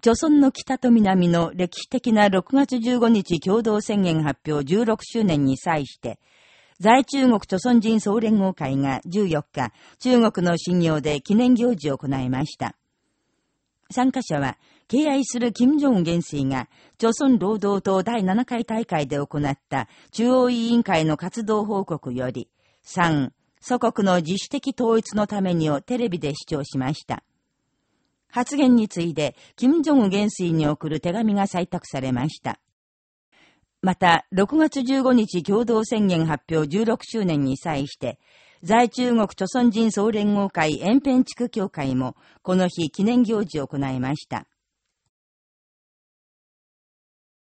朝鮮の北と南の歴史的な6月15日共同宣言発表16周年に際して、在中国朝鮮人総連合会が14日、中国の信用で記念行事を行いました。参加者は、敬愛する金正恩元帥が、朝鮮労働党第7回大会で行った中央委員会の活動報告より、3、祖国の自主的統一のためにをテレビで視聴しました。発言について、金正恩元帥に送る手紙が採択されました。また、6月15日共同宣言発表16周年に際して、在中国朝鮮人総連合会延辺地区協会も、この日記念行事を行いました。